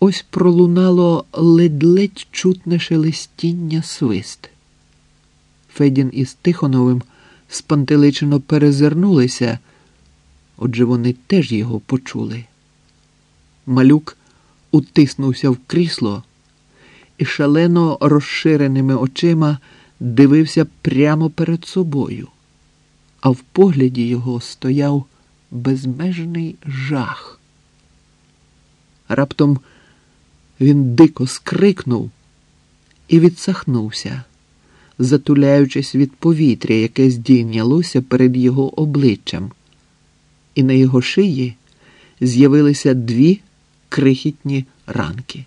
ось пролунало ледь-ледь чутне шелестіння свист. Федін із Тихоновим спантеличено перезирнулися, отже вони теж його почули. Малюк утиснувся в крісло і шалено розширеними очима дивився прямо перед собою, а в погляді його стояв безмежний жах. Раптом він дико скрикнув і відсахнувся, затуляючись від повітря, яке здійнялося перед його обличчям, і на його шиї з'явилися дві крихітні ранки.